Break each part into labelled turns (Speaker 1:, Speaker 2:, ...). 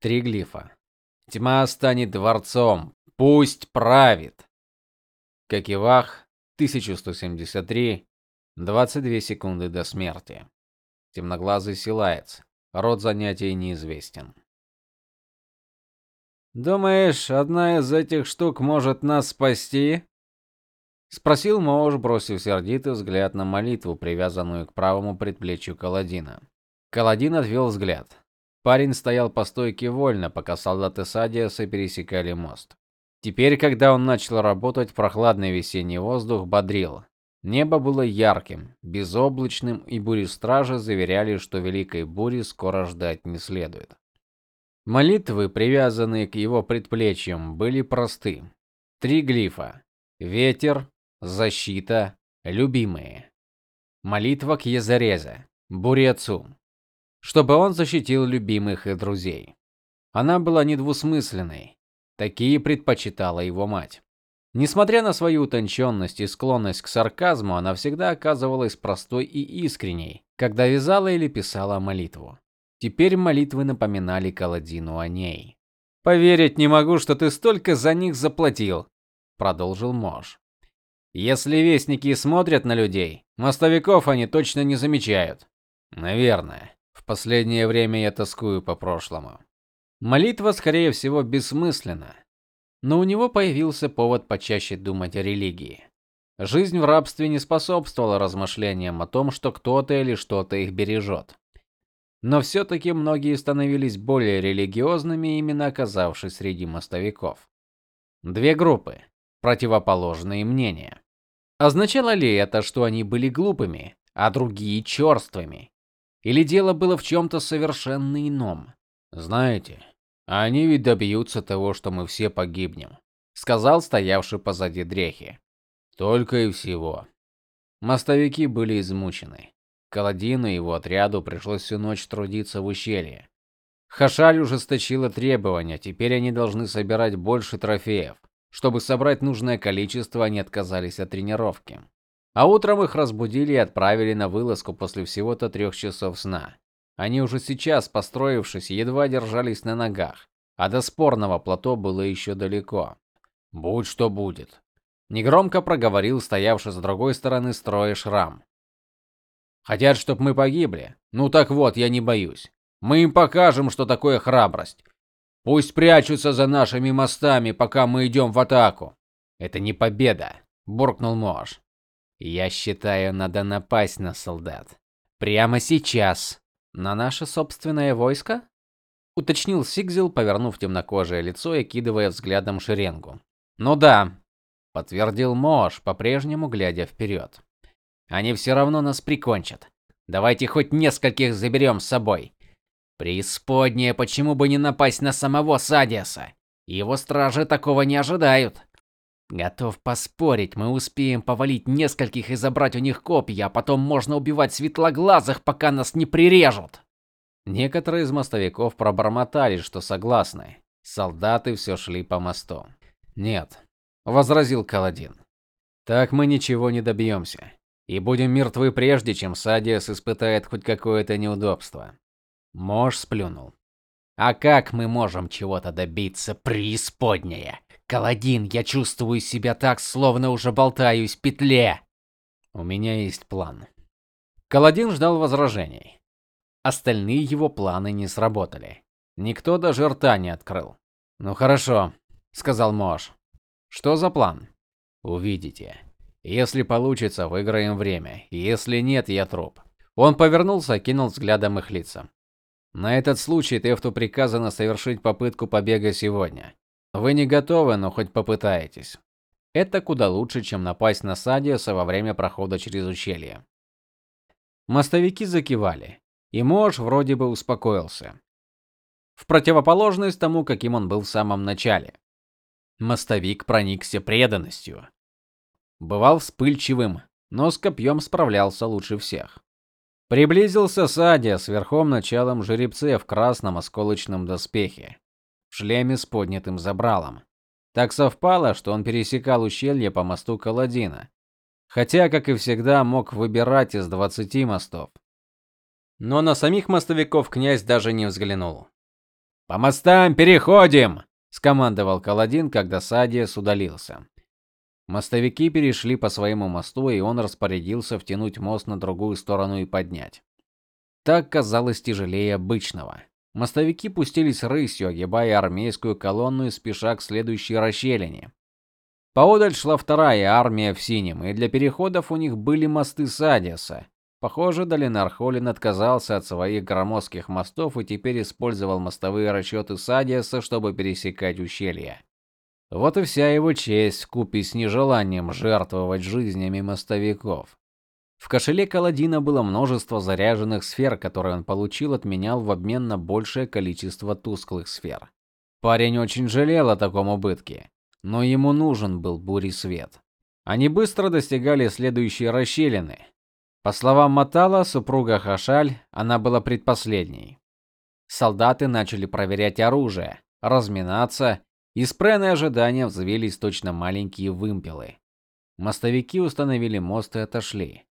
Speaker 1: Три глифа. Тьма станет дворцом, пусть правит. Какивах 1173 22 секунды до смерти. Темноглазый силаец. Род занятий неизвестен. Думаешь, одна из этих штук может нас спасти? спросил Моуш, бросив сердитый взгляд на молитву, привязанную к правому предплечью Каладина. Каладин отвел взгляд. Парень стоял по стойке вольно, пока солдаты Садиаса пересекали мост. Теперь, когда он начал работать, прохладный весенний воздух бодрил. Небо было ярким, безоблачным, и бури-стражи заверяли, что великой бури скоро ждать не следует. Молитвы, привязанные к его предплечьям, были просты. Три глифа: ветер, защита, любимые. Молитва к Езарезе, бурецу, чтобы он защитил любимых и друзей. Она была недвусмысленной. Такие предпочитала его мать. Несмотря на свою утонченность и склонность к сарказму, она всегда оказывалась простой и искренней, когда вязала или писала молитву. Теперь молитвы напоминали Каладину о ней. Поверить не могу, что ты столько за них заплатил, продолжил Мож. Если вестники смотрят на людей, мостовиков они точно не замечают. Наверное. Последнее время я тоскую по прошлому. Молитва, скорее всего, бессмысленна. Но у него появился повод почаще думать о религии. Жизнь в рабстве не способствовала размышлениям о том, что кто-то или что-то их бережет. Но все таки многие становились более религиозными, именно оказавшись среди мостовиков. Две группы, противоположные мнения. Означало ли это, что они были глупыми, а другие черствыми? Или дело было в чем то совершенно ином? Знаете, они ведь добьются того, что мы все погибнем, сказал стоявший позади дрехи. Только и всего. Мостовики были измучены. Каладину и его отряду пришлось всю ночь трудиться в ущелье. Хашаль ужесточила требования, теперь они должны собирать больше трофеев. Чтобы собрать нужное количество, они отказались от тренировки. А утром их разбудили и отправили на вылазку после всего-то трех часов сна. Они уже сейчас, построившись, едва держались на ногах, а до спорного плато было еще далеко. Будь что будет, негромко проговорил стоявший с другой стороны строя Шрам. Хотят, чтобы мы погибли. Ну так вот, я не боюсь. Мы им покажем, что такое храбрость. Пусть прячутся за нашими мостами, пока мы идем в атаку. Это не победа, буркнул Мош. Я считаю, надо напасть на солдат. Прямо сейчас. На наше собственное войско? уточнил Сигзил, повернув темнокожее лицо и кидывая взглядом шеренгу. Ну да, подтвердил Мош, по-прежнему глядя вперед. Они все равно нас прикончат. Давайте хоть нескольких заберем с собой. Преисподняя, почему бы не напасть на самого Садиаса? Его стражи такого не ожидают. Готов поспорить, мы успеем повалить нескольких и забрать у них копья, а потом можно убивать светлоглазых, пока нас не прирежут. Некоторые из мостовиков пробормотали, что согласны. Солдаты все шли по мосту. "Нет", возразил Каладин. "Так мы ничего не добьемся и будем мертвы прежде, чем Садиас испытает хоть какое-то неудобство. Мож сплюнул. А как мы можем чего-то добиться, преисподняя? Каладин, я чувствую себя так, словно уже болтаюсь в петле. У меня есть план. Каладин ждал возражений. Остальные его планы не сработали. Никто даже рта не открыл. Ну хорошо, сказал Мож. Что за план? Увидите. Если получится, выиграем время. Если нет, я труп. Он повернулся, кинул взглядом их лица. На этот случай Тефту приказано совершить попытку побега сегодня. Вы не готовы, но хоть попытаетесь. Это куда лучше, чем напасть на Садиуса во время прохода через ущелье. Мостовики закивали, и Мош вроде бы успокоился. В противоположность тому, каким он был в самом начале. Мостовик проникся преданностью. Бывал вспыльчивым, но с копьем справлялся лучше всех. Приблизился Садия с верхом началом жеребце в красном осколочном доспехе, в шлеме с поднятым забралом. Так совпало, что он пересекал ущелье по мосту Каладина, хотя, как и всегда, мог выбирать из двадцати мостов. Но на самих мостовиков князь даже не взглянул. По мостам переходим, скомандовал Каладин, когда Садиас удалился. Мостовики перешли по своему мосту, и он распорядился втянуть мост на другую сторону и поднять. Так казалось тяжелее обычного. Мостовики пустились рысью, огибая армейскую колонну и спеша к следующей расщелине. Поодаль шла вторая армия в синем, и для переходов у них были мосты Садиса. Похоже, Долинар Холлин отказался от своих громоздких мостов и теперь использовал мостовые расчеты Садиса, чтобы пересекать ущелье. Вот и вся его честь, купи с нежеланием жертвовать жизнями мостовиков. В кошеле Каладина было множество заряженных сфер, которые он получил от менял в обмен на большее количество тусклых сфер. Парень очень жалел о таком убытке, но ему нужен был бури свет. Они быстро достигали следующей расщелины. По словам Матала, супруга Хашаль, она была предпоследней. Солдаты начали проверять оружие, разминаться, и с ожидания взвились точно маленькие вымпелы. Мостовики установили мост и отошли.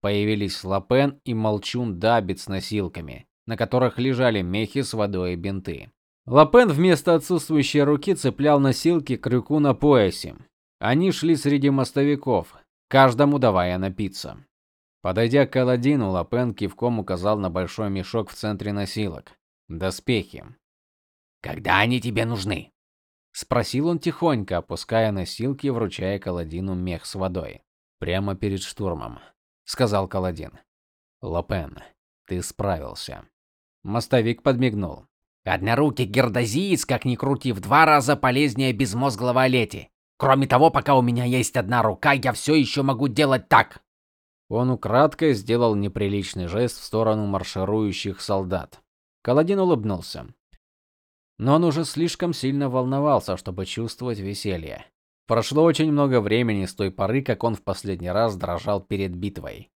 Speaker 1: Появились Лапен и Молчун Дабит с носилками, на которых лежали мехи с водой и бинты. Лапен вместо отсутствующей руки цеплял носилки крюку на поясе. Они шли среди мостовиков, каждому давая напиться. Подойдя к Аладдину, Лапен кивком указал на большой мешок в центре носилок. Доспехи.
Speaker 2: Когда они тебе нужны?
Speaker 1: спросил он тихонько, опуская носилки и вручая Каладину мех с водой. Прямо перед штурмом сказал Каладин. Лопен, ты справился. Мостовик подмигнул.
Speaker 2: Однорукий гердозиец, как ни крути, в два раза полезнее безмозглого Олети. Кроме того, пока у меня есть одна рука, я все еще могу делать так.
Speaker 1: Он украдкой сделал неприличный жест в сторону марширующих солдат. Каладин улыбнулся. Но он уже слишком сильно волновался, чтобы чувствовать веселье. Прошло очень много времени с той поры, как он в последний раз дрожал перед битвой.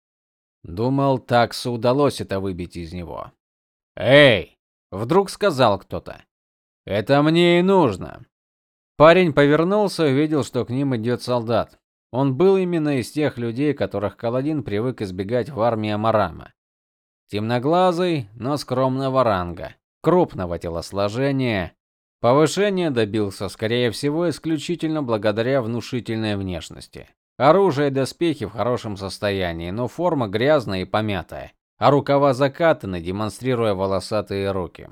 Speaker 1: Думал, таксу удалось это выбить из него. "Эй!" вдруг сказал кто-то. "Это мне и нужно". Парень повернулся и увидел, что к ним идет солдат. Он был именно из тех людей, которых Каладин привык избегать в армии Амарама. Темноглазый, но скромного ранга, крупного телосложения, Повышение добился, скорее всего, исключительно благодаря внушительной внешности. Оружие и доспехи в хорошем состоянии, но форма грязная и помятая, а рукава закатаны, демонстрируя волосатые руки.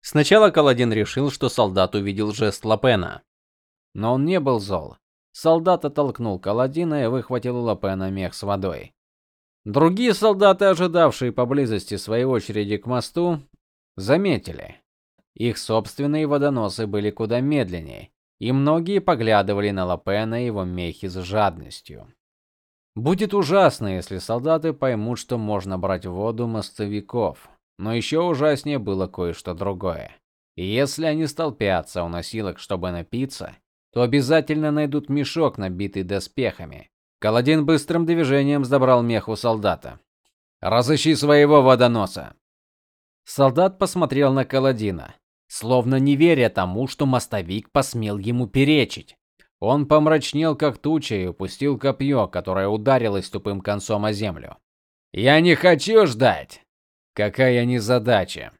Speaker 1: Сначала Каладин решил, что солдат увидел жест Лапена, но он не был зол. Солдат оттолкнул Каладина и выхватил у Лапена мех с водой. Другие солдаты, ожидавшие поблизости своей очереди к мосту, заметили, их собственные водоносы были куда медленнее, и многие поглядывали на Лапена и его мехи с жадностью. Будет ужасно, если солдаты поймут, что можно брать воду мостовиков. Но еще ужаснее было кое-что другое. Если они столпятся у носилок, чтобы напиться, то обязательно найдут мешок, набитый доспехами. Каладин быстрым движением забрал мех у солдата. "Разыщи своего водоноса". Солдат посмотрел на Каладина словно не веря тому, что мостовик посмел ему перечить. Он помрачнел как туча и упустил копье, которое ударилось тупым концом о землю. "Я не хочу ждать. Какая незадача".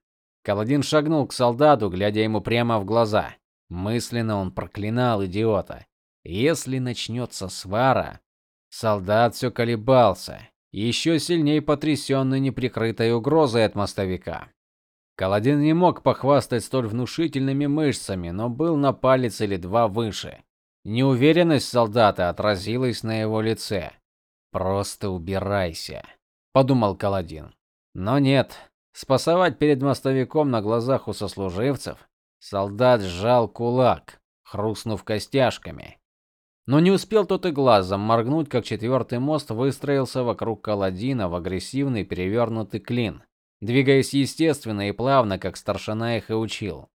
Speaker 1: Каладин шагнул к солдату, глядя ему прямо в глаза. Мысленно он проклинал идиота. Если начнется свара, солдат все колебался, еще сильнее потрясенный неприкрытой угрозой от мостовика. Каладин не мог похвастать столь внушительными мышцами, но был на палец или два выше. Неуверенность солдата отразилась на его лице. Просто убирайся, подумал Каладин. Но нет, спасовать перед мостовиком на глазах у сослуживцев солдат сжал кулак, хрустнув костяшками. Но не успел тот и глазом моргнуть, как четвертый мост выстроился вокруг Каладина в агрессивный перевернутый клин двигаясь естественно и плавно, как старшина их и учил.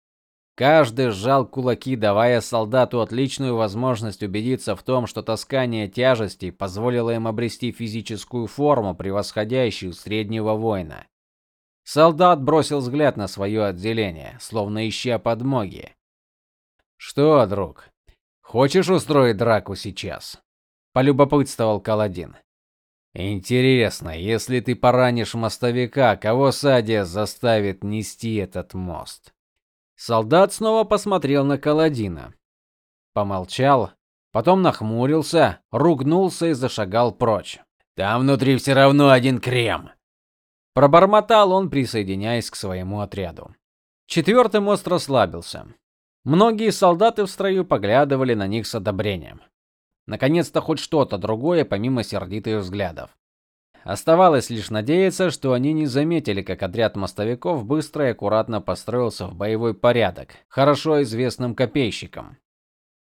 Speaker 1: Каждый сжал кулаки, давая солдату отличную возможность убедиться в том, что таскание тяжестей позволило им обрести физическую форму, превосходящую среднего воина. Солдат бросил взгляд на свое отделение, словно ища подмоги. Что, друг, хочешь устроить драку сейчас? полюбопытствовал Каладин. Интересно, если ты поранишь мостовика, кого Садия заставит нести этот мост? Солдат снова посмотрел на Каладина. Помолчал, потом нахмурился, ругнулся и зашагал прочь.
Speaker 2: Там внутри все равно один крем,
Speaker 1: пробормотал он, присоединяясь к своему отряду. Четвертый мост расслабился. Многие солдаты в строю поглядывали на них с одобрением. Наконец-то хоть что-то другое помимо сердитых взглядов. Оставалось лишь надеяться, что они не заметили, как отряд мостовиков быстро и аккуратно построился в боевой порядок, хорошо известным копейщикам.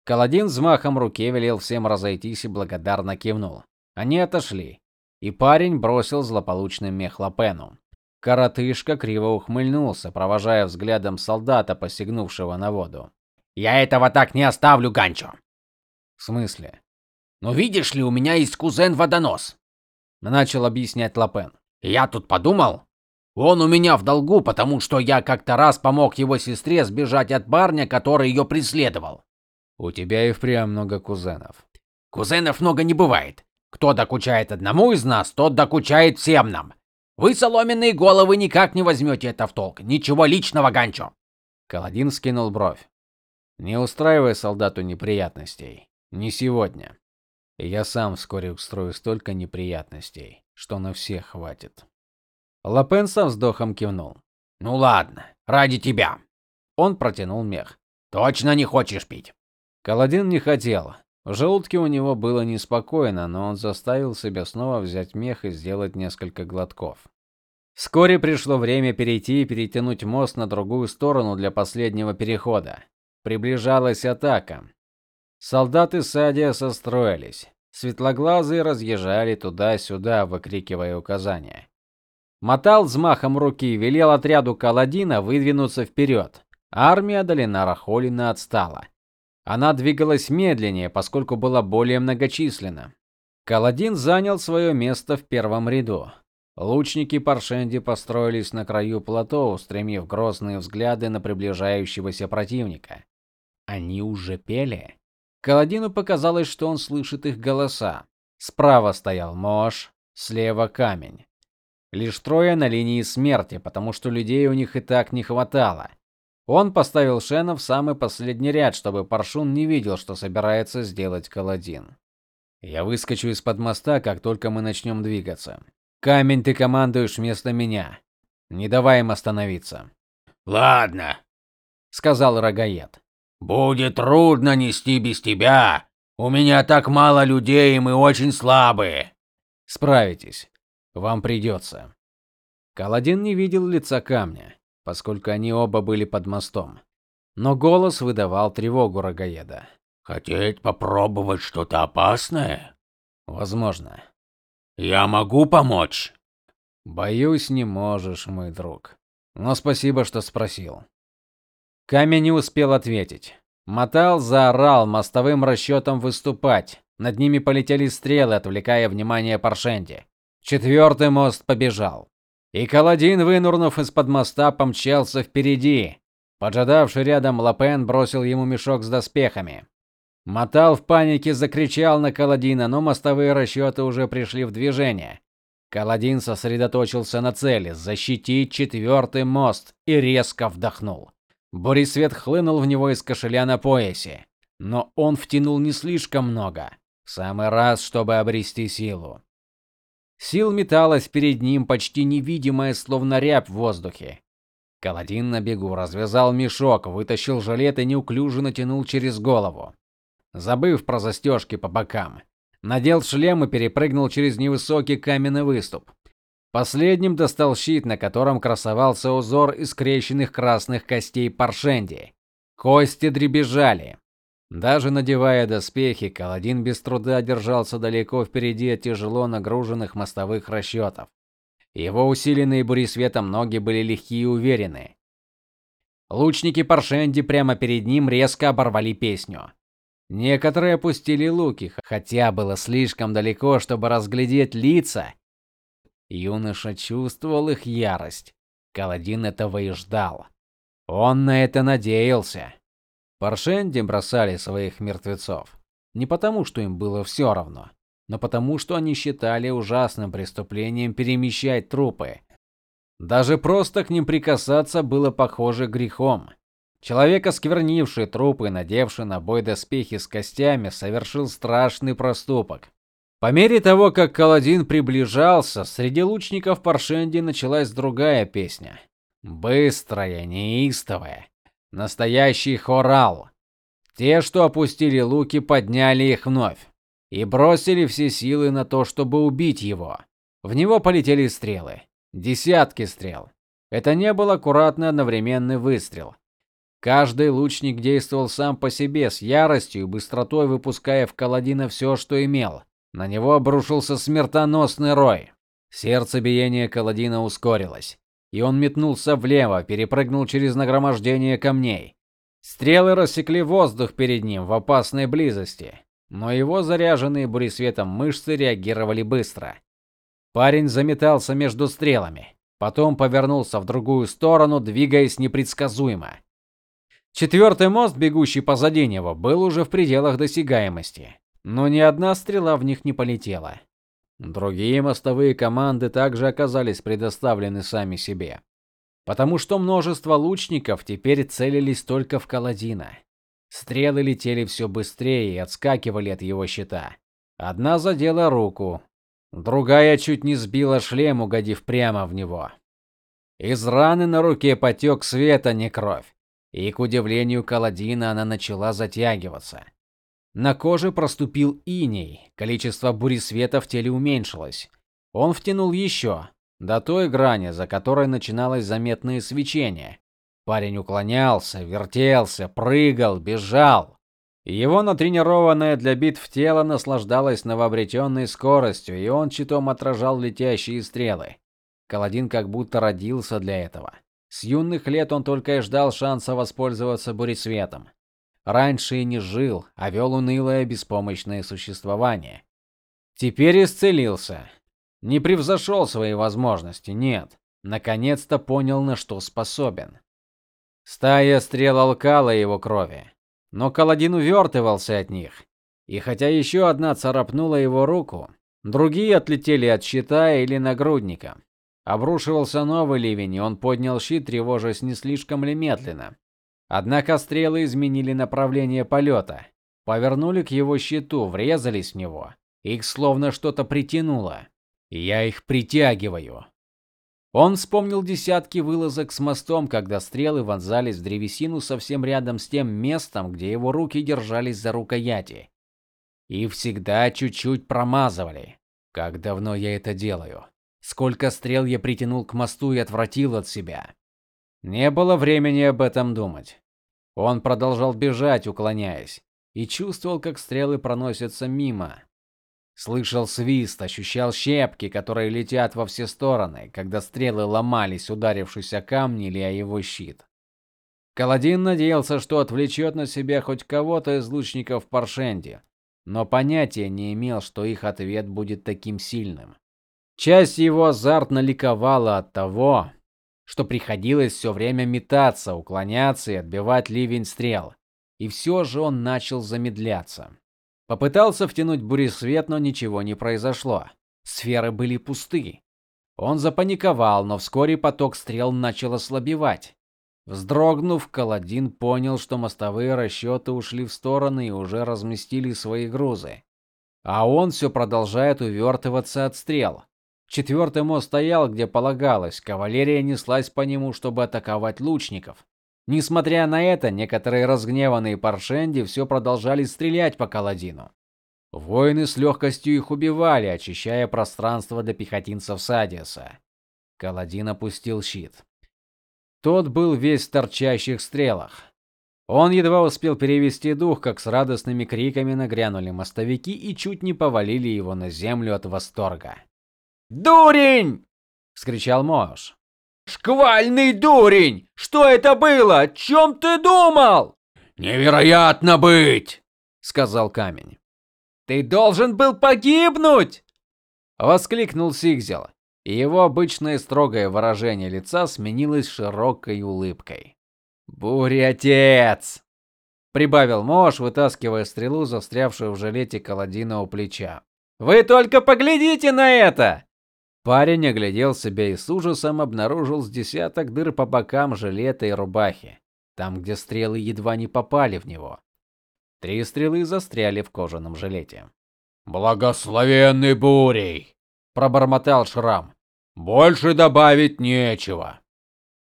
Speaker 1: Каладин взмахом руки велел всем разойтись и благодарно кивнул. Они отошли, и парень бросил злополучный мех Лапену. Коротышка криво ухмыльнулся, провожая взглядом солдата, посягнувшего на воду.
Speaker 2: "Я этого так не оставлю, Ганчо".
Speaker 1: "В смысле?"
Speaker 2: "Ну видишь ли, у меня есть кузен-водонос начал объяснять Лапен. Я тут подумал, он у меня в долгу, потому что я как-то раз помог его сестре сбежать от парня, который ее преследовал.
Speaker 1: У тебя и впрямь много кузенов.
Speaker 2: Кузенов много не бывает. Кто докучает одному из нас, тот докучает всем нам. Вы соломенные головы никак не возьмете это в толк. Ничего личного, Ганчо.
Speaker 1: Каладин скинул бровь. Не устраивай солдату неприятностей. Не сегодня. Я сам вскоре устрою столько неприятностей, что на всех хватит. Лапен со вздохом кивнул.
Speaker 2: Ну ладно, ради тебя.
Speaker 1: Он протянул мех.
Speaker 2: Точно не хочешь пить?
Speaker 1: Каладин не хотел. В желудке у него было неспокойно, но он заставил себя снова взять мех и сделать несколько глотков. Вскоре пришло время перейти и перетянуть мост на другую сторону для последнего перехода. Приближалась атака. Солдаты Садия состроились. Светлоглазые разъезжали туда-сюда, выкрикивая указания. Мотал взмахом руки велел отряду Каладина выдвинуться вперед. Армия Долина Рахолина отстала. Она двигалась медленнее, поскольку была более многочисленна. Каладин занял свое место в первом ряду. Лучники Паршенди построились на краю плато, устремив грозные взгляды на приближающегося противника. Они уже пели. Каладину показалось, что он слышит их голоса. Справа стоял Мош, слева камень. Лишь трое на линии смерти, потому что людей у них и так не хватало. Он поставил Шена в самый последний ряд, чтобы Паршун не видел, что собирается сделать Каладин. Я выскочу из-под моста, как только мы начнем двигаться. Камень, ты командуешь вместо меня. Не давай им остановиться.
Speaker 2: Ладно,
Speaker 1: сказал Рогаед.
Speaker 2: Будет трудно нести без тебя. У меня так мало людей, и мы очень слабые.
Speaker 1: Справитесь. Вам придется». Каладин не видел лица камня, поскольку они оба были под мостом. Но голос выдавал тревогу рогаеда.
Speaker 2: Хотеть попробовать что-то опасное?
Speaker 1: Возможно.
Speaker 2: Я могу помочь.
Speaker 1: Боюсь, не можешь, мой друг. Но спасибо, что спросил. Камень не успел ответить. Мотал заорал мостовым расчетом выступать. Над ними полетели стрелы, отвлекая внимание Паршенди. Четвертый мост побежал. И Каладин, вынурнув из-под моста, помчался впереди. Поджидавший рядом Лапен бросил ему мешок с доспехами. Мотал в панике закричал на Каладина, но мостовые расчеты уже пришли в движение. Каладин сосредоточился на цели защитить четвертый мост и резко вдохнул. Борисвет хлынул в него из кошеля на поясе, но он втянул не слишком много, в самый раз, чтобы обрести силу. Сил металась перед ним почти невидимая, словно рябь в воздухе. Каладин на бегу развязал мешок, вытащил жилет и неуклюже натянул через голову, забыв про застежки по бокам. Надел шлем и перепрыгнул через невысокий каменный выступ. Последним достал щит, на котором красовался узор из скрещенных красных костей паршенди. Кости дребезжали. Даже надевая доспехи, Каладин без труда держался далеко впереди от тяжело нагруженных мостовых расчетов. Его усиленные буресветом ноги были легкие и уверенные. Лучники Паршенди прямо перед ним резко оборвали песню. Некоторые опустили луки, хотя было слишком далеко, чтобы разглядеть лица Юноша чувствовал их ярость. Каладин этого и ждал. Он на это надеялся. Паршенди бросали своих мертвецов не потому, что им было все равно, но потому, что они считали ужасным преступлением перемещать трупы. Даже просто к ним прикасаться было похоже грехом. Человек, осквернивший трупы, надевший на бой доспехи с костями, совершил страшный проступок. По мере того, как Каладин приближался, среди лучников Паршенди началась другая песня. Быстрая, неистовая, настоящий хорал. Те, что опустили луки, подняли их вновь и бросили все силы на то, чтобы убить его. В него полетели стрелы, десятки стрел. Это не был аккуратный одновременный выстрел. Каждый лучник действовал сам по себе с яростью и быстротой, выпуская в Каладина все, что имел. На него обрушился смертоносный рой. Сердцебиение Каладина ускорилось, и он метнулся влево, перепрыгнул через нагромождение камней. Стрелы рассекли воздух перед ним в опасной близости, но его заряженные буресветом мышцы реагировали быстро. Парень заметался между стрелами, потом повернулся в другую сторону, двигаясь непредсказуемо. Четвертый мост, бегущий позади него, был уже в пределах досягаемости, но ни одна стрела в них не полетела. Другие мостовые команды также оказались предоставлены сами себе, потому что множество лучников теперь целились только в Каладина. Стрелы летели все быстрее и отскакивали от его щита. Одна задела руку, другая чуть не сбила шлем, угодив прямо в него. Из раны на руке потек свет, а не кровь и, к удивлению Каладина, она начала затягиваться. На коже проступил иней, количество буресвета в теле уменьшилось. Он втянул еще, до той грани, за которой начиналось заметное свечение. Парень уклонялся, вертелся, прыгал, бежал. Его натренированное для битв тело наслаждалось новообретенной скоростью, и он читом отражал летящие стрелы. Каладин как будто родился для этого. С юных лет он только и ждал шанса воспользоваться буресветом. Раньше и не жил, а вел унылое беспомощное существование. Теперь исцелился. Не превзошел свои возможности, нет. Наконец-то понял, на что способен. Стая стрел алкала его крови, но Каладин увертывался от них. И хотя еще одна царапнула его руку, другие отлетели от щита или нагрудника. Обрушивался новый ливень, и он поднял щит, тревожась не слишком ли медленно. Однако стрелы изменили направление полета, повернули к его щиту, врезались в него. Их словно что-то притянуло. Я их притягиваю. Он вспомнил десятки вылазок с мостом, когда стрелы вонзались в древесину совсем рядом с тем местом, где его руки держались за рукояти. И всегда чуть-чуть промазывали. Как давно я это делаю? Сколько стрел я притянул к мосту и отвратил от себя. Не было времени об этом думать. Он продолжал бежать, уклоняясь, и чувствовал, как стрелы проносятся мимо. Слышал свист, ощущал щепки, которые летят во все стороны, когда стрелы ломались, ударившись о камни или о его щит. Каладин надеялся, что отвлечет на себя хоть кого-то из лучников в Паршенде, но понятия не имел, что их ответ будет таким сильным. Часть его азартно ликовала от того, что приходилось все время метаться, уклоняться и отбивать ливень стрел. И все же он начал замедляться. Попытался втянуть буресвет, но ничего не произошло. Сферы были пусты. Он запаниковал, но вскоре поток стрел начал ослабевать. Вздрогнув, Каладин понял, что мостовые расчеты ушли в стороны и уже разместили свои грузы. А он все продолжает увертываться от стрел. Четвертый мост стоял, где полагалось, кавалерия неслась по нему, чтобы атаковать лучников. Несмотря на это, некоторые разгневанные паршенди все продолжали стрелять по Каладину. Воины с легкостью их убивали, очищая пространство для пехотинцев Садиса. Каладин опустил щит. Тот был весь в торчащих стрелах. Он едва успел перевести дух, как с радостными криками нагрянули мостовики и чуть не повалили его на землю от восторга. «Дурень!» — вскричал Мош. «Шквальный дурень! Что это было? О чем ты думал?»
Speaker 2: «Невероятно быть!» — сказал камень.
Speaker 1: «Ты должен был погибнуть!» — воскликнул Сигзел, и его обычное строгое выражение лица сменилось широкой улыбкой. «Буря-отец!» — прибавил Мош, вытаскивая стрелу, застрявшую в жилете Каладина у плеча. «Вы только поглядите на это! Парень оглядел себя и с ужасом обнаружил с десяток дыр по бокам жилета и рубахи. там, где стрелы едва не попали в него. Три стрелы застряли в кожаном жилете.
Speaker 2: Благословенный бурей, пробормотал Шрам. Больше добавить нечего.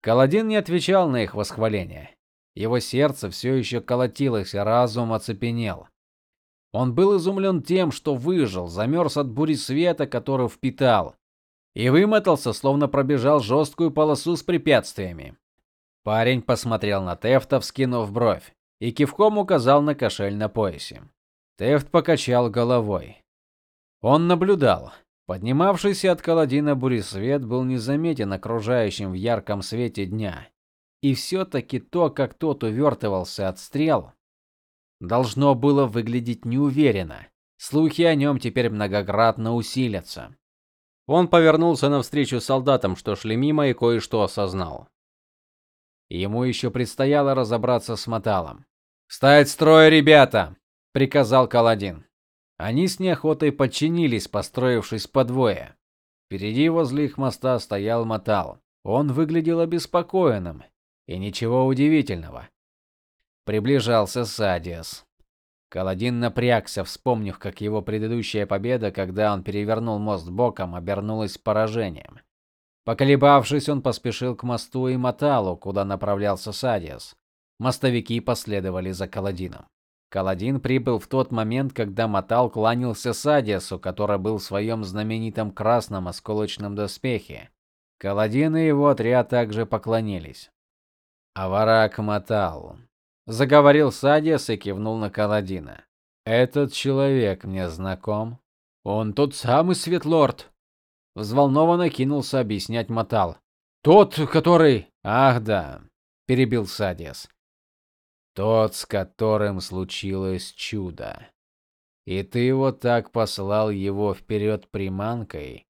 Speaker 1: Каладин не отвечал на их восхваление. Его сердце все еще колотилось, а разум оцепенел. Он был изумлен тем, что выжил, замерз от бури света, которую впитал, и вымотался, словно пробежал жесткую полосу с препятствиями. Парень посмотрел на Тефта, вскинув бровь, и кивком указал на кошель на поясе. Тефт покачал головой. Он наблюдал. Поднимавшийся от колодина буресвет был незаметен окружающим в ярком свете дня. И все таки то, как тот увертывался от стрел, должно было выглядеть неуверенно. Слухи о нем теперь многократно усилятся. Он повернулся навстречу солдатам, что шли мимо, и кое-что осознал. Ему еще предстояло разобраться с Маталом. "Встать строй, ребята", приказал Каладин. Они с неохотой подчинились, построившись по двое. Впереди возле их моста стоял Матал. Он выглядел обеспокоенным, и ничего удивительного. Приближался Садиас. Каладин напрягся, вспомнив, как его предыдущая победа, когда он перевернул мост боком, обернулась поражением. Поколебавшись, он поспешил к мосту и Маталу, куда направлялся Садиас. Мостовики последовали за Каладином. Каладин прибыл в тот момент, когда Матал кланялся Садиасу, который был в своем знаменитом красном осколочном доспехе. Каладин и его отряд также поклонились. Аварак Матал заговорил Садиас и кивнул на Каладина. Этот человек мне знаком. Он тот самый Светлорд. Взволнованно кинулся объяснять Матал. Тот, который Ах, да, перебил Садиас. Тот, с которым случилось чудо. И ты вот так послал его вперед приманкой?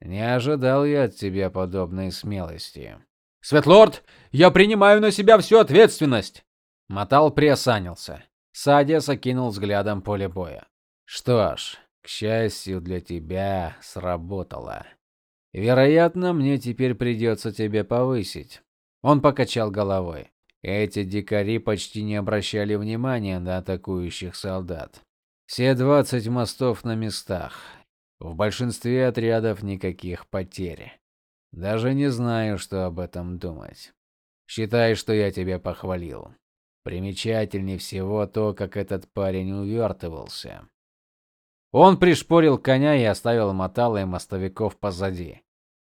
Speaker 1: Не ожидал я от тебя подобной смелости. Светлорд, я принимаю на себя всю ответственность. Матал приосанился. Садис окинул взглядом поле боя. Что ж, к счастью для тебя, сработало. Вероятно, мне теперь придется тебе повысить. Он покачал головой. Эти дикари почти не обращали внимания на атакующих солдат. Все 20 мостов на местах. В большинстве отрядов никаких потерь. Даже не знаю, что об этом думать. Считай, что я тебя похвалил. Примечательнее всего то, как этот парень увертывался. Он пришпорил коня и оставил мотало и мостовиков позади.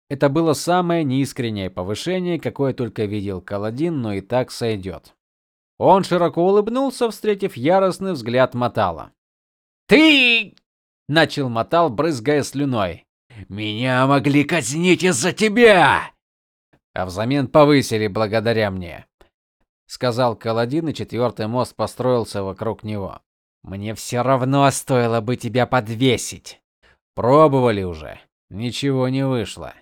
Speaker 1: Это было самое неискреннее повышение, какое только видел Каладин, но и так сойдет. Он широко улыбнулся, встретив яростный взгляд Матала. "Ты!" начал Матал, брызгая слюной. "Меня могли казнить из-за тебя, а взамен повысили благодаря мне", сказал Каладин, и четвертый мост построился вокруг него. "Мне все равно стоило бы тебя подвесить. Пробовали уже, ничего не вышло.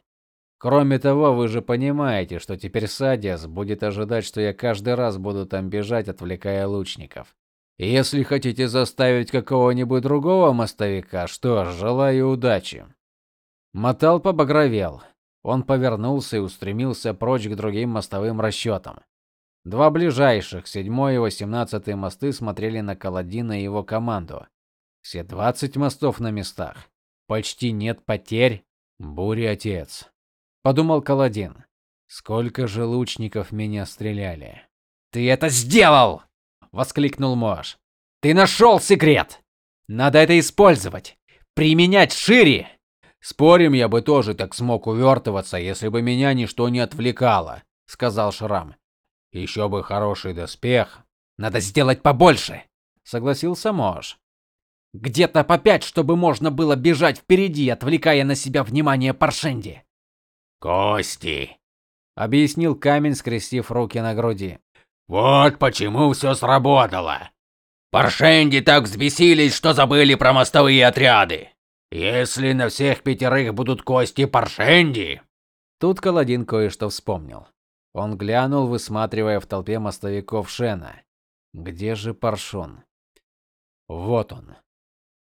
Speaker 1: Кроме того, вы же понимаете, что теперь Садиас будет ожидать, что я каждый раз буду там бежать, отвлекая лучников. Если хотите заставить какого-нибудь другого мостовика, что ж, желаю удачи. Мотал побагровел. Он повернулся и устремился прочь к другим мостовым расчетам. Два ближайших, седьмой и восемнадцатый мосты смотрели на Каладина и его команду. Все двадцать мостов на местах. Почти нет потерь. Бури отец подумал Каладин. Сколько же лучников меня стреляли. Ты это сделал, воскликнул Мош. Ты нашел секрет. Надо это использовать, применять шире. Спорим, я бы тоже так смог увертываться, если бы меня ничто не отвлекало, сказал Шрам. Еще бы хороший доспех. Надо сделать побольше, согласился Мош. Где-то по пять, чтобы можно было бежать впереди, отвлекая на себя внимание Паршенди.
Speaker 2: Кости,
Speaker 1: объяснил камень, скрестив руки на груди.
Speaker 2: Вот почему все сработало. Паршенди так взбесились, что забыли про мостовые отряды. Если на всех пятерых будут кости Паршенди.
Speaker 1: Тут Каладин кое-что вспомнил. Он глянул, высматривая в толпе мостовиков Шена. Где же Паршон? Вот он.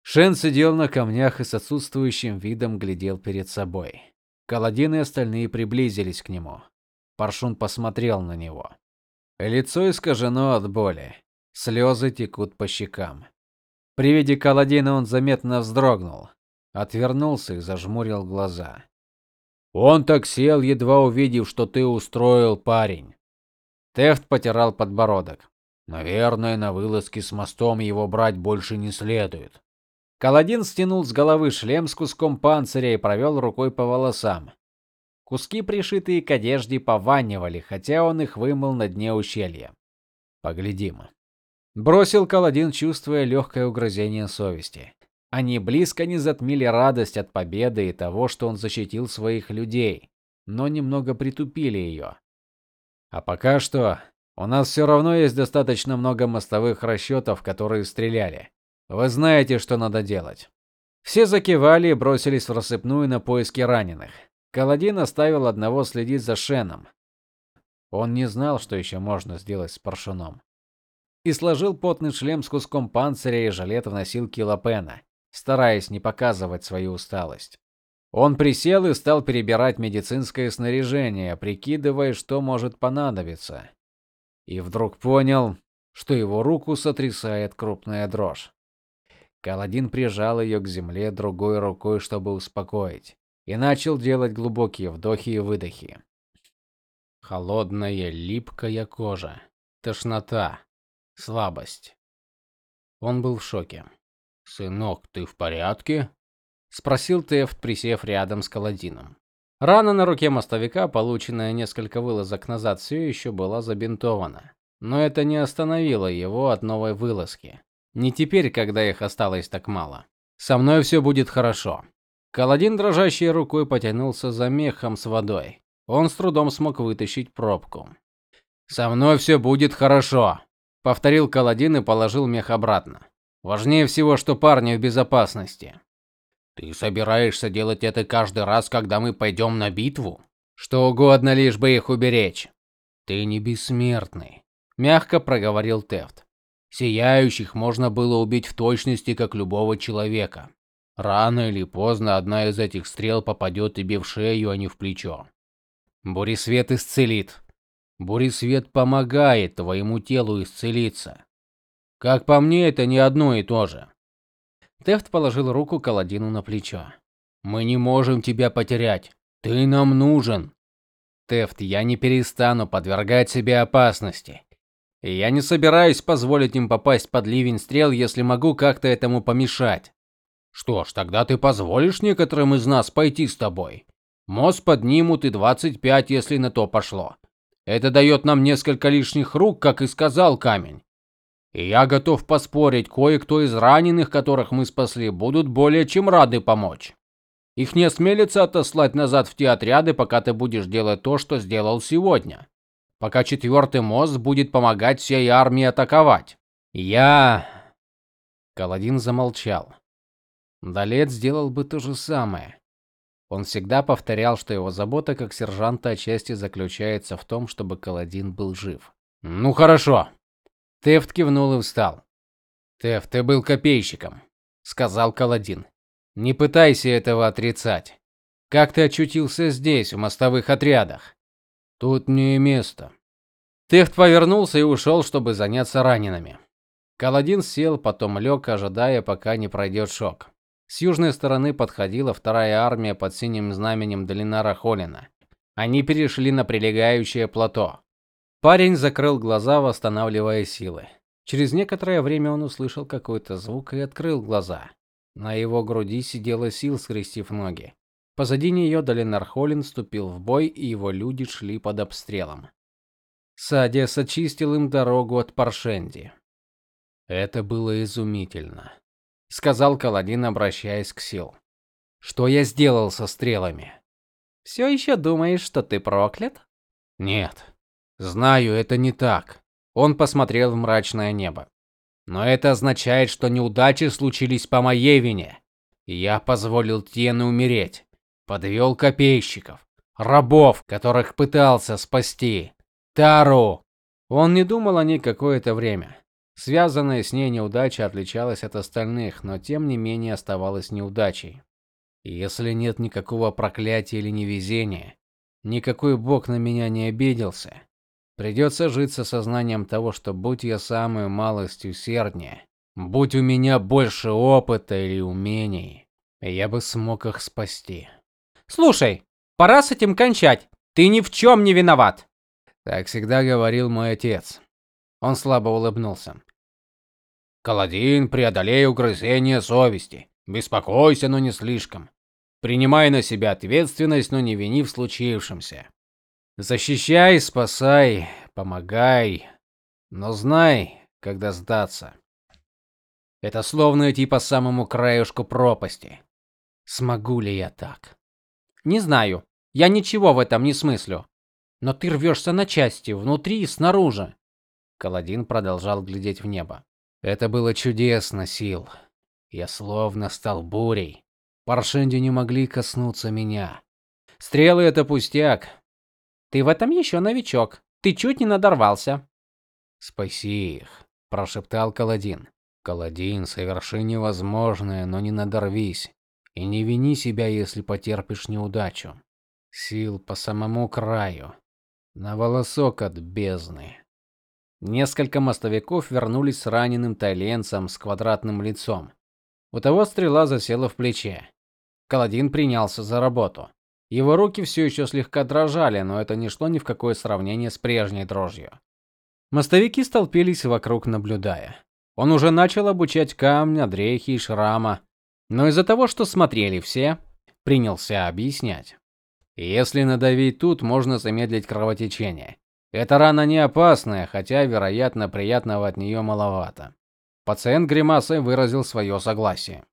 Speaker 1: Шен сидел на камнях и с отсутствующим видом глядел перед собой. Каладин и остальные приблизились к нему. Паршун посмотрел на него. Лицо искажено от боли. Слезы текут по щекам. При виде Каладина он заметно вздрогнул, отвернулся и зажмурил глаза. Он так сел, едва увидев, что ты устроил, парень. Тефт потирал подбородок. Наверное, на вылазке с мостом его брать больше не следует. Каладин стянул с головы шлем с куском панциря и провел рукой по волосам. Куски, пришитые к одежде, пованивали, хотя он их вымыл на дне ущелья. Поглядим. Бросил Каладин, чувствуя легкое угрызение совести. Они близко не затмили радость от победы и того, что он защитил своих людей, но немного притупили ее. А пока что у нас все равно есть достаточно много мостовых расчетов, которые стреляли. Вы знаете, что надо делать. Все закивали и бросились в рассыпную на поиски раненых. Каладин оставил одного следить за Шеном. Он не знал, что еще можно сделать с паршуном. И сложил потный шлем с куском панциря и жилет в носилки Лапена стараясь не показывать свою усталость. Он присел и стал перебирать медицинское снаряжение, прикидывая, что может понадобиться. И вдруг понял, что его руку сотрясает крупная дрожь. Каладин прижал ее к земле другой рукой, чтобы успокоить, и начал делать глубокие вдохи и выдохи. Холодная, липкая кожа, тошнота, слабость. Он был в шоке. "Сынок, ты в порядке?" спросил Тефт, присев рядом с Каладином. Рана на руке мостовика, полученная несколько вылазок назад, все еще была забинтована, но это не остановило его от новой вылазки. Не теперь, когда их осталось так мало. Со мной все будет хорошо. Каладин дрожащей рукой потянулся за мехом с водой. Он с трудом смог вытащить пробку. Со мной все будет хорошо, повторил Каладин и положил мех обратно. Важнее всего, что парни в безопасности. Ты собираешься делать это каждый раз, когда мы пойдем на битву? Что угодно, лишь бы их уберечь. Ты не бессмертный, мягко проговорил Тефт. Сияющих можно было убить в точности, как любого человека. Рано или поздно одна из этих стрел попадет тебе в шею, а не в плечо. Буресвет исцелит. Буресвет помогает твоему телу исцелиться. Как по мне, это не одно и то же. Тефт положил руку Каладину на плечо. Мы не можем тебя потерять. Ты нам нужен. Тефт, я не перестану подвергать себя опасности. И я не собираюсь позволить им попасть под ливень стрел, если могу как-то этому помешать. Что ж, тогда ты позволишь некоторым из нас пойти с тобой. Мост поднимут и 25, если на то пошло. Это дает нам несколько лишних рук, как и сказал камень. И я готов поспорить, кое-кто из раненых, которых мы спасли, будут более чем рады помочь. Их не осмелится отослать назад в те отряды, пока ты будешь делать то, что сделал сегодня. Пока четвертый мост будет помогать всей армии атаковать. Я Каладин замолчал. Далет сделал бы то же самое. Он всегда повторял, что его забота как сержанта отчасти заключается в том, чтобы Каладин был жив. Ну хорошо, Тефт кивнул и встал. "Тефт, ты был копейщиком", сказал Каладин. "Не пытайся этого отрицать. Как ты очутился здесь, в мостовых отрядах? Тут не место". Тефт повернулся и ушел, чтобы заняться ранеными. Каладин сел, потом лег, ожидая, пока не пройдет шок. С южной стороны подходила вторая армия под синим знаменем Долинара Холина. Они перешли на прилегающее плато. Парень закрыл глаза, восстанавливая силы. Через некоторое время он услышал какой-то звук и открыл глаза. На его груди сидела Сил, скрестив ноги. Позади нее Долинар Холлин вступил в бой, и его люди шли под обстрелом. Садиас очистил им дорогу от Паршенди. Это было изумительно, сказал Каладин, обращаясь к Сил. Что я сделал со стрелами? «Все еще думаешь, что ты проклят? Нет. Знаю, это не так. Он посмотрел в мрачное небо. Но это означает, что неудачи случились по моей вине. Я позволил Тену умереть. Подвел копейщиков, рабов, которых пытался спасти. Тару. Он не думал о ней какое-то время. Связанная с ней неудача отличалась от остальных, но тем не менее оставалась неудачей. Если нет никакого проклятия или невезения, никакой бог на меня не обиделся, Придется жить с осознанием того, что будь я самую малость усерднее, будь у меня больше опыта или умений, я бы смог их спасти.
Speaker 2: Слушай, пора с этим кончать. Ты ни в чем не виноват.
Speaker 1: Так всегда говорил мой отец. Он слабо улыбнулся. Каладин, преодолей угрызение совести. Беспокойся, но не слишком. Принимай на себя ответственность, но не вини в случившемся. Защищай, спасай, помогай, но знай, когда сдаться. Это словно идти по самому краешку пропасти. Смогу ли я так?
Speaker 2: Не знаю. Я ничего в этом не смыслю. Но ты рвешься на части, внутри и снаружи.
Speaker 1: Каладин продолжал глядеть в небо. Это было чудесно, сил. Я словно стал бурей. Паршенди не могли коснуться меня. Стрелы это пустяк.
Speaker 2: Ты в этом еще новичок. Ты чуть не надорвался.
Speaker 1: Спаси их, прошептал Каладин. Каладин, соверши невозможное, но не надорвись. И не вини себя, если потерпишь неудачу. Сил по самому краю, на волосок от бездны. Несколько мостовиков вернулись с раненым тайленцем с квадратным лицом. У того стрела засела в плече. Каладин принялся за работу. Его руки все еще слегка дрожали, но это не шло ни в какое сравнение с прежней дрожью. Мостовики столпились вокруг, наблюдая. Он уже начал обучать камня, дрехи и шрама, но из-за того, что смотрели все, принялся объяснять. Если надавить тут, можно замедлить кровотечение. Эта рана не опасная, хотя, вероятно, приятного от нее маловато. Пациент гримасой выразил свое согласие.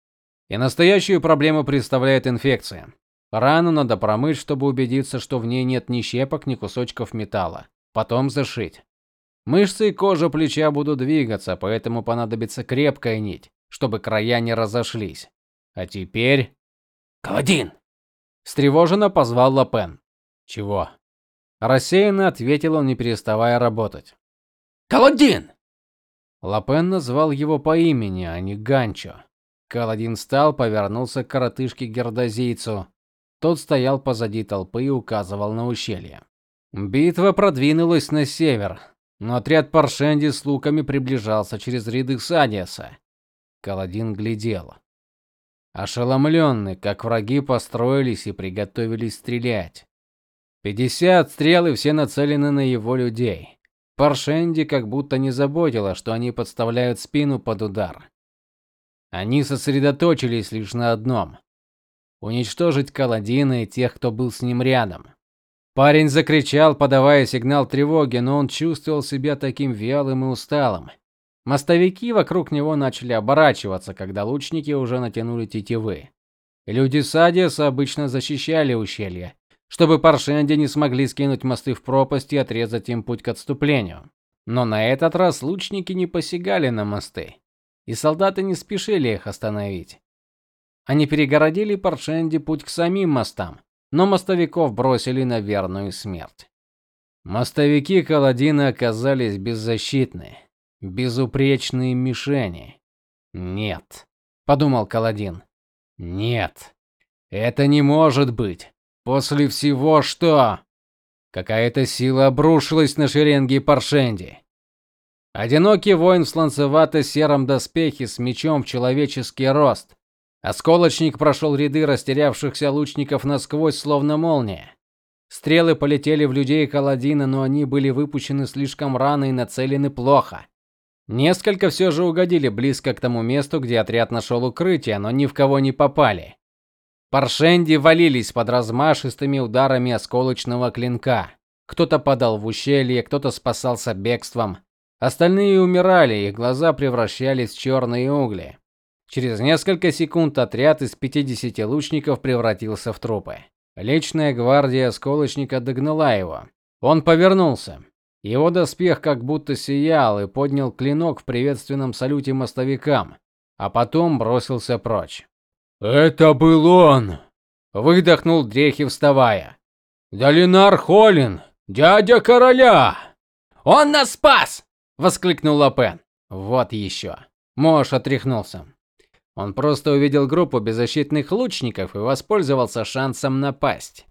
Speaker 1: И настоящую проблему представляет инфекция. Рану надо промыть, чтобы убедиться, что в ней нет ни щепок, ни кусочков металла. Потом зашить. Мышцы и кожа плеча будут двигаться, поэтому понадобится крепкая нить, чтобы края не разошлись. А теперь
Speaker 2: Каладин
Speaker 1: встревоженно позвал Лапен. Чего? Рассеянно ответил он, не переставая работать.
Speaker 2: Каладин.
Speaker 1: Лапен назвал его по имени, а не Ганчо. Каладин встал, повернулся к коротышке гердозийцу. Тот стоял позади толпы и указывал на ущелье. Битва продвинулась на север, но отряд Паршенди с луками приближался через ряды Садиаса. Каладин глядел. Ошеломленный, как враги построились и приготовились стрелять. Пятьдесят стрел и все нацелены на его людей. Паршенди как будто не заботило, что они подставляют спину под удар. Они сосредоточились лишь на одном уничтожить Каладина и тех, кто был с ним рядом. Парень закричал, подавая сигнал тревоги, но он чувствовал себя таким вялым и усталым. Мостовики вокруг него начали оборачиваться, когда лучники уже натянули тетивы. Люди Садиаса обычно защищали ущелье, чтобы паршенди не смогли скинуть мосты в пропасть и отрезать им путь к отступлению. Но на этот раз лучники не посягали на мосты, и солдаты не спешили их остановить. Они перегородили Паршенди путь к самим мостам, но мостовиков бросили на верную смерть. Мостовики Каладина оказались беззащитны, безупречные мишени. Нет, подумал Каладин. Нет. Это не может быть. После всего, что какая-то сила обрушилась на шеренги Паршенди. Одинокий воин в сланцевато-сером доспехе с мечом в человеческий рост Осколочник прошел ряды растерявшихся лучников насквозь, словно молния. Стрелы полетели в людей Каладина, но они были выпущены слишком рано и нацелены плохо. Несколько все же угодили близко к тому месту, где отряд нашел укрытие, но ни в кого не попали. Паршенди валились под размашистыми ударами осколочного клинка. Кто-то падал в ущелье, кто-то спасался бегством. Остальные умирали, их глаза превращались в черные угли. Через несколько секунд отряд из 50 лучников превратился в трупы. Личная гвардия осколочника догнала его. Он повернулся. Его доспех как будто сиял и поднял клинок в приветственном салюте мостовикам, а потом бросился прочь. "Это был он", выдохнул Дрехи, вставая. "Долинар Холин, дядя короля!"
Speaker 2: "Он нас спас!"
Speaker 1: воскликнул Лапен. Вот еще. Мош отряхнулся. Он просто увидел группу беззащитных лучников и воспользовался шансом напасть.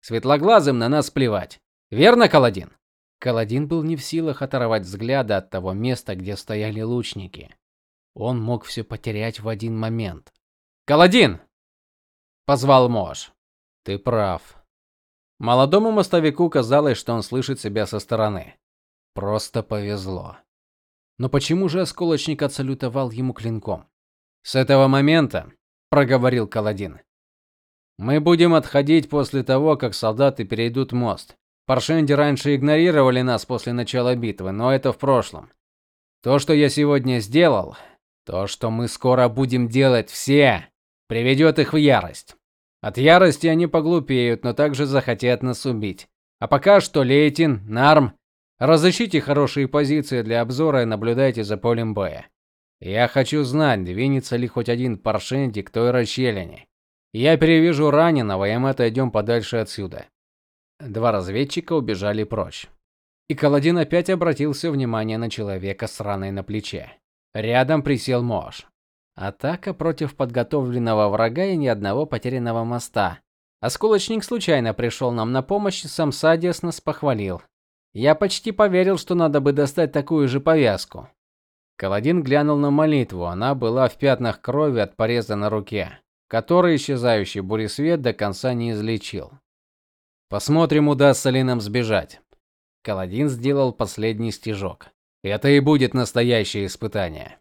Speaker 1: Светлоглазым на нас плевать. Верно, Каладин? Каладин был не в силах оторвать взгляда от того места, где стояли лучники. Он мог все потерять в один момент. "Каладин!" позвал Мош. "Ты прав". Молодому мостовику казалось, что он слышит себя со стороны. Просто повезло. Но почему же осколочник отсалютовал ему клинком? С этого момента, проговорил Каладин. Мы будем отходить после того, как солдаты перейдут мост. Паршенди раньше игнорировали нас после начала битвы, но это в прошлом. То, что я сегодня сделал, то, что мы скоро будем делать все, приведет их в ярость. От ярости они поглупеют, но также захотят нас убить. А пока что, Лейтин, Нарм, разыщите хорошие позиции для обзора и наблюдайте за полем боя. Я хочу знать, двинется ли хоть один Паршенди к той расщелине. Я перевяжу раненого, и мы отойдем подальше отсюда. Два разведчика убежали прочь. И Каладин опять обратился внимание на человека с раной на плече. Рядом присел Мош. Атака против подготовленного врага и ни одного потерянного моста. Осколочник случайно пришел нам на помощь, и сам Садиас нас похвалил. Я почти поверил, что надо бы достать такую же повязку. Каладин глянул на молитву. Она была в пятнах крови от пореза на руке, который исчезающий буресвет до конца не излечил. Посмотрим, удастся ли нам сбежать. Каладин сделал последний стежок. Это и будет настоящее испытание.